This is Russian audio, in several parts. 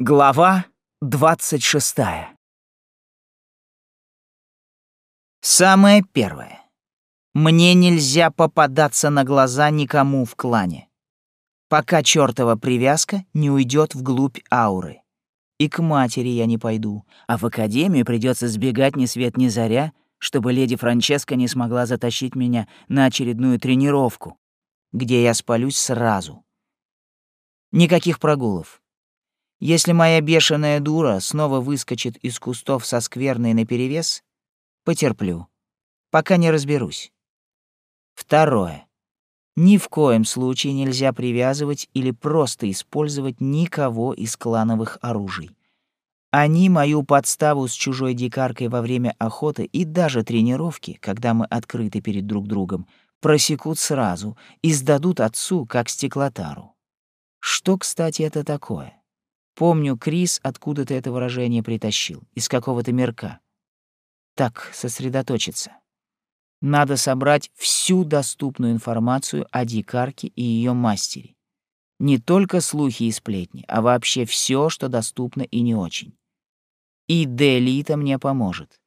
Глава 26. Самое первое. Мне нельзя попадаться на глаза никому в клане, пока чертова привязка не уйдет вглубь ауры. И к матери я не пойду, а в академию придется сбегать ни свет ни заря, чтобы леди Франческа не смогла затащить меня на очередную тренировку, где я спалюсь сразу. Никаких прогулов. Если моя бешеная дура снова выскочит из кустов со скверной наперевес, потерплю, пока не разберусь. Второе. Ни в коем случае нельзя привязывать или просто использовать никого из клановых оружий. Они мою подставу с чужой дикаркой во время охоты и даже тренировки, когда мы открыты перед друг другом, просекут сразу и сдадут отцу, как стеклотару. Что, кстати, это такое? Помню, Крис откуда-то это выражение притащил, из какого-то мирка. Так, сосредоточиться. Надо собрать всю доступную информацию о дикарке и ее мастере. Не только слухи и сплетни, а вообще все, что доступно и не очень. И Делита мне поможет.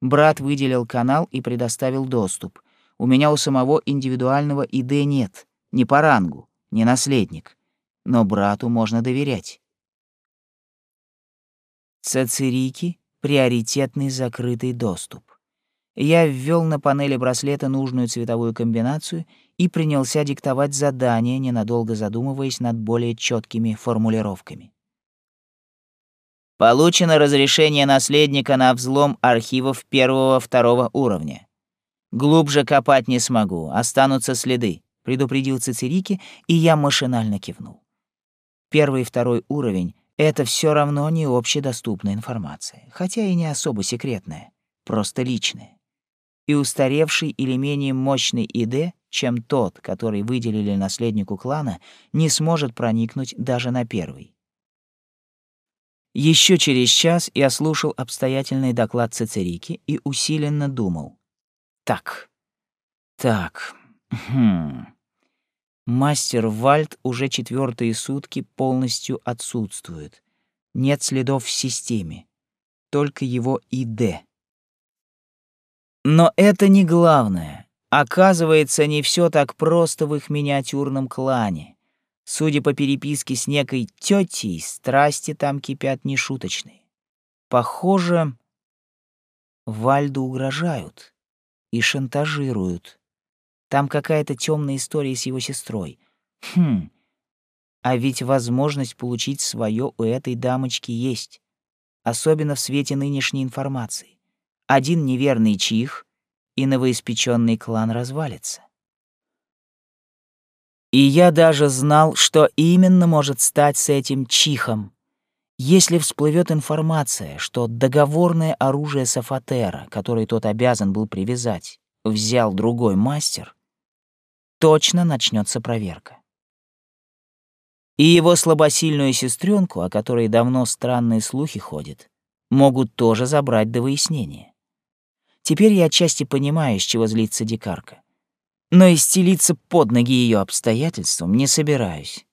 Брат выделил канал и предоставил доступ. У меня у самого индивидуального ИД нет, ни по рангу, ни наследник. Но брату можно доверять. Цацирики — приоритетный закрытый доступ. Я ввел на панели браслета нужную цветовую комбинацию и принялся диктовать задание, ненадолго задумываясь над более четкими формулировками. Получено разрешение наследника на взлом архивов первого-второго уровня. Глубже копать не смогу, останутся следы, предупредил Цицерики, и я машинально кивнул. Первый второй уровень это все равно не общедоступная информация, хотя и не особо секретная, просто личная. И устаревший или менее мощный ИД, чем тот, который выделили наследнику клана, не сможет проникнуть даже на первый. Еще через час я слушал обстоятельный доклад Цицерики и усиленно думал. Так, так, хм... Мастер Вальд уже четвертые сутки полностью отсутствует. Нет следов в системе. Только его ИД. Но это не главное. Оказывается, не все так просто в их миниатюрном клане. Судя по переписке с некой тетей, страсти там кипят нешуточные. Похоже, Вальду угрожают и шантажируют. Там какая-то темная история с его сестрой. Хм. А ведь возможность получить свое у этой дамочки есть. Особенно в свете нынешней информации. Один неверный чих, и новоиспеченный клан развалится. И я даже знал, что именно может стать с этим чихом. Если всплывет информация, что договорное оружие Сафатера, которое тот обязан был привязать, взял другой мастер, точно начнется проверка. И его слабосильную сестренку, о которой давно странные слухи ходят, могут тоже забрать до выяснения. Теперь я отчасти понимаю, с чего злится дикарка. Но и под ноги ее обстоятельствам не собираюсь.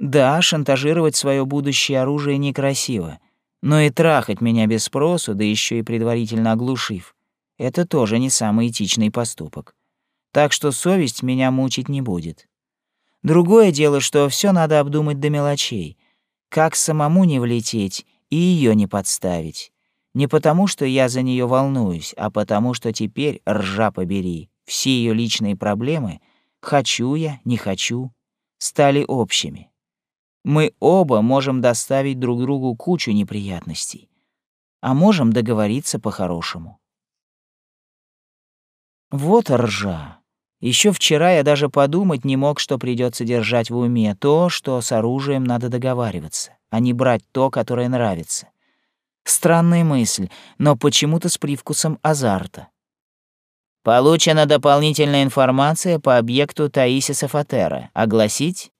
Да, шантажировать свое будущее оружие некрасиво, но и трахать меня без спросу, да еще и предварительно оглушив, это тоже не самый этичный поступок. Так что совесть меня мучить не будет. Другое дело, что все надо обдумать до мелочей. Как самому не влететь и ее не подставить. Не потому, что я за нее волнуюсь, а потому, что теперь, ржа побери, все ее личные проблемы, хочу я, не хочу, стали общими. Мы оба можем доставить друг другу кучу неприятностей, а можем договориться по-хорошему. Вот ржа. Еще вчера я даже подумать не мог, что придется держать в уме то, что с оружием надо договариваться, а не брать то, которое нравится. Странная мысль, но почему-то с привкусом азарта. Получена дополнительная информация по объекту Таисиса Фатера. Огласить?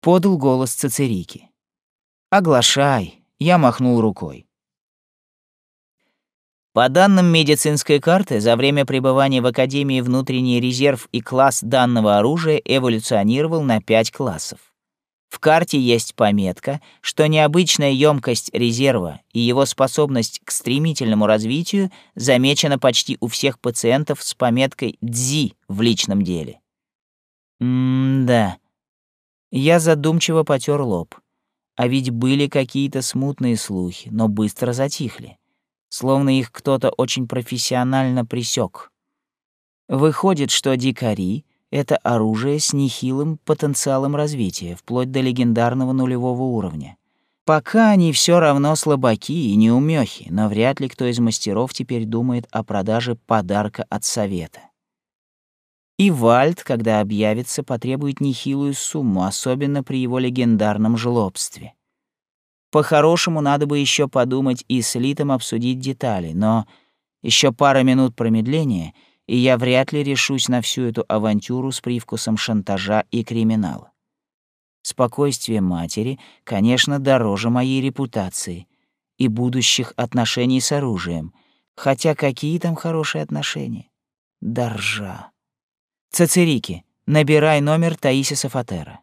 Подал голос Цицерики. Оглашай. Я махнул рукой. По данным медицинской карты, за время пребывания в Академии внутренний резерв и класс данного оружия эволюционировал на 5 классов. В карте есть пометка, что необычная емкость резерва и его способность к стремительному развитию замечена почти у всех пациентов с пометкой «ДЗИ» в личном деле. М-да. Я задумчиво потер лоб. А ведь были какие-то смутные слухи, но быстро затихли. Словно их кто-то очень профессионально присек. Выходит, что дикари это оружие с нехилым потенциалом развития, вплоть до легендарного нулевого уровня. Пока они все равно слабаки и неумехи, но вряд ли кто из мастеров теперь думает о продаже подарка от совета. И Вальд, когда объявится, потребует нехилую сумму, особенно при его легендарном жлобстве. По-хорошему, надо бы еще подумать и с Литом обсудить детали, но еще пара минут промедления — и я вряд ли решусь на всю эту авантюру с привкусом шантажа и криминала. Спокойствие матери, конечно, дороже моей репутации и будущих отношений с оружием, хотя какие там хорошие отношения? Доржа. Цицерики, набирай номер Таисиса Фатера.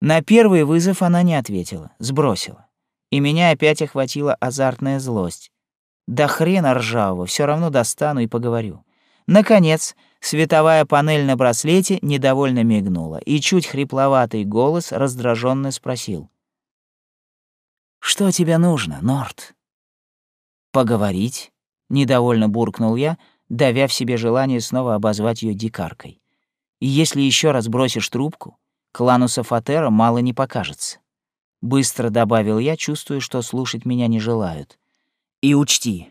На первый вызов она не ответила, сбросила. И меня опять охватила азартная злость. Да хрена ржавого, все равно достану и поговорю. Наконец, световая панель на браслете недовольно мигнула, и чуть хрипловатый голос раздраженно спросил. «Что тебе нужно, Норт?» «Поговорить?» — недовольно буркнул я, давя в себе желание снова обозвать ее дикаркой. «И если еще раз бросишь трубку, клану Сафатера мало не покажется». Быстро добавил я, чувствуя, что слушать меня не желают. И учти,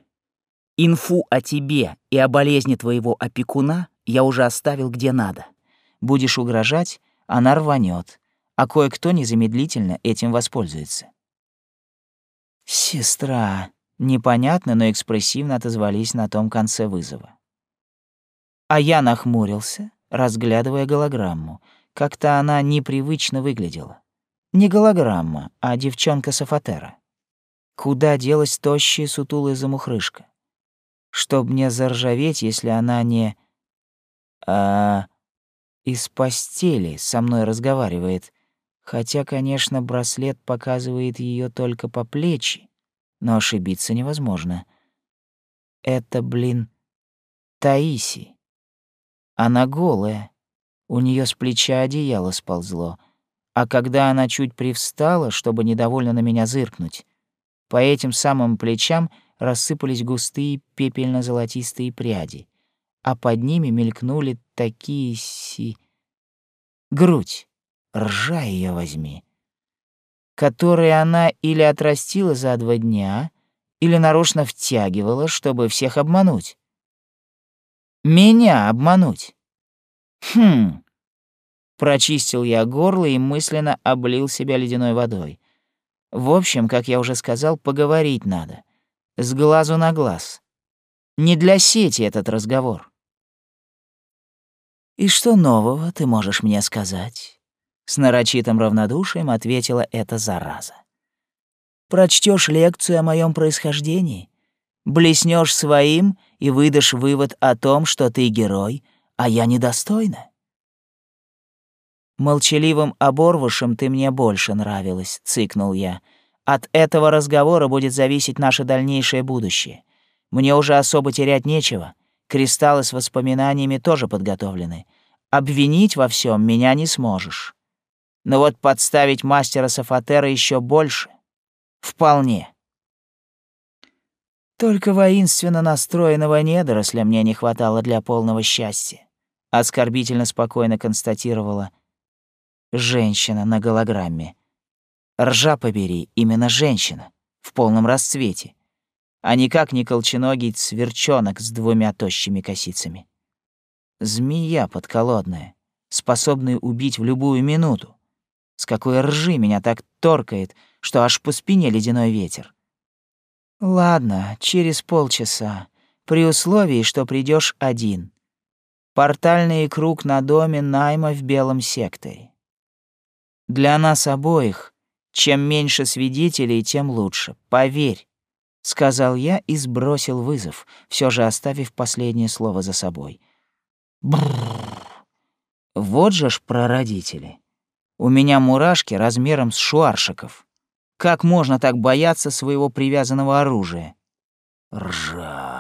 инфу о тебе и о болезни твоего опекуна я уже оставил где надо. Будешь угрожать, она рванет, а кое-кто незамедлительно этим воспользуется. Сестра, непонятно, но экспрессивно отозвались на том конце вызова. А я нахмурился, разглядывая голограмму. Как-то она непривычно выглядела. Не голограмма, а девчонка Сафатера. Куда делась тощая сутулая замухрышка? Чтоб мне заржаветь, если она не... А... Из постели со мной разговаривает. Хотя, конечно, браслет показывает ее только по плечи, но ошибиться невозможно. Это, блин, Таиси. Она голая. У нее с плеча одеяло сползло. А когда она чуть привстала, чтобы недовольно на меня зыркнуть, по этим самым плечам рассыпались густые пепельно-золотистые пряди, а под ними мелькнули такие си... Грудь, ржа ее возьми, которые она или отрастила за два дня, или нарочно втягивала, чтобы всех обмануть. Меня обмануть. Хм. Прочистил я горло и мысленно облил себя ледяной водой. В общем, как я уже сказал, поговорить надо. С глазу на глаз. Не для сети этот разговор. «И что нового ты можешь мне сказать?» С нарочитым равнодушием ответила эта зараза. Прочтешь лекцию о моем происхождении, блеснешь своим и выдашь вывод о том, что ты герой, а я недостойна. «Молчаливым оборвышем ты мне больше нравилась», — цыкнул я. «От этого разговора будет зависеть наше дальнейшее будущее. Мне уже особо терять нечего. Кристаллы с воспоминаниями тоже подготовлены. Обвинить во всем меня не сможешь. Но вот подставить мастера Сафатера еще больше. Вполне». Только воинственно настроенного недоросля мне не хватало для полного счастья. Оскорбительно спокойно констатировала женщина на голограмме. Ржа побери, именно женщина, в полном расцвете, а никак не колченогий сверчонок с двумя тощими косицами. Змея подколодная, способная убить в любую минуту. С какой ржи меня так торкает, что аж по спине ледяной ветер. Ладно, через полчаса, при условии, что придешь один. Портальный круг на доме найма в белом секторе. Для нас обоих, чем меньше свидетелей, тем лучше, поверь, сказал я и сбросил вызов, все же оставив последнее слово за собой. Бррр. Вот же ж прародители. У меня мурашки размером с шуаршиков. Как можно так бояться своего привязанного оружия? Ржа.